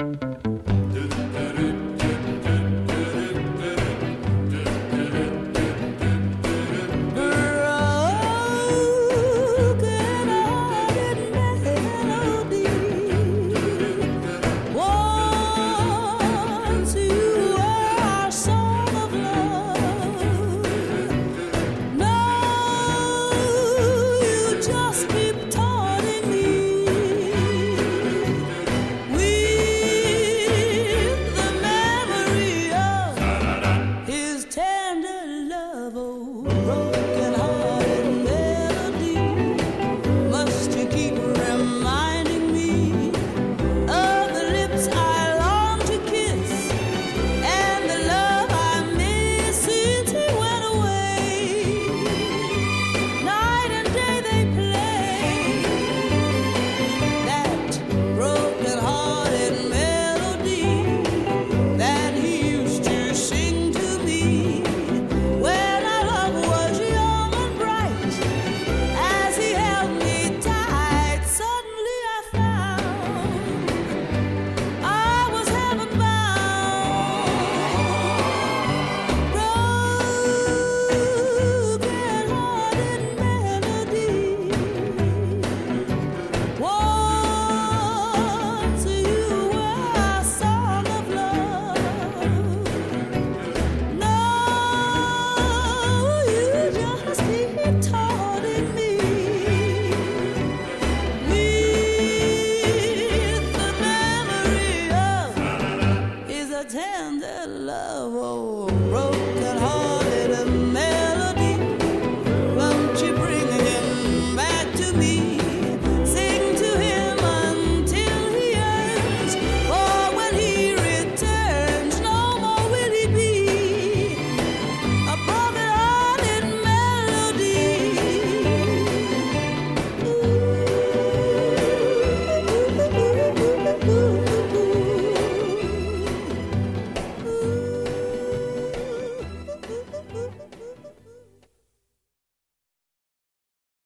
tender Oh, oh, road.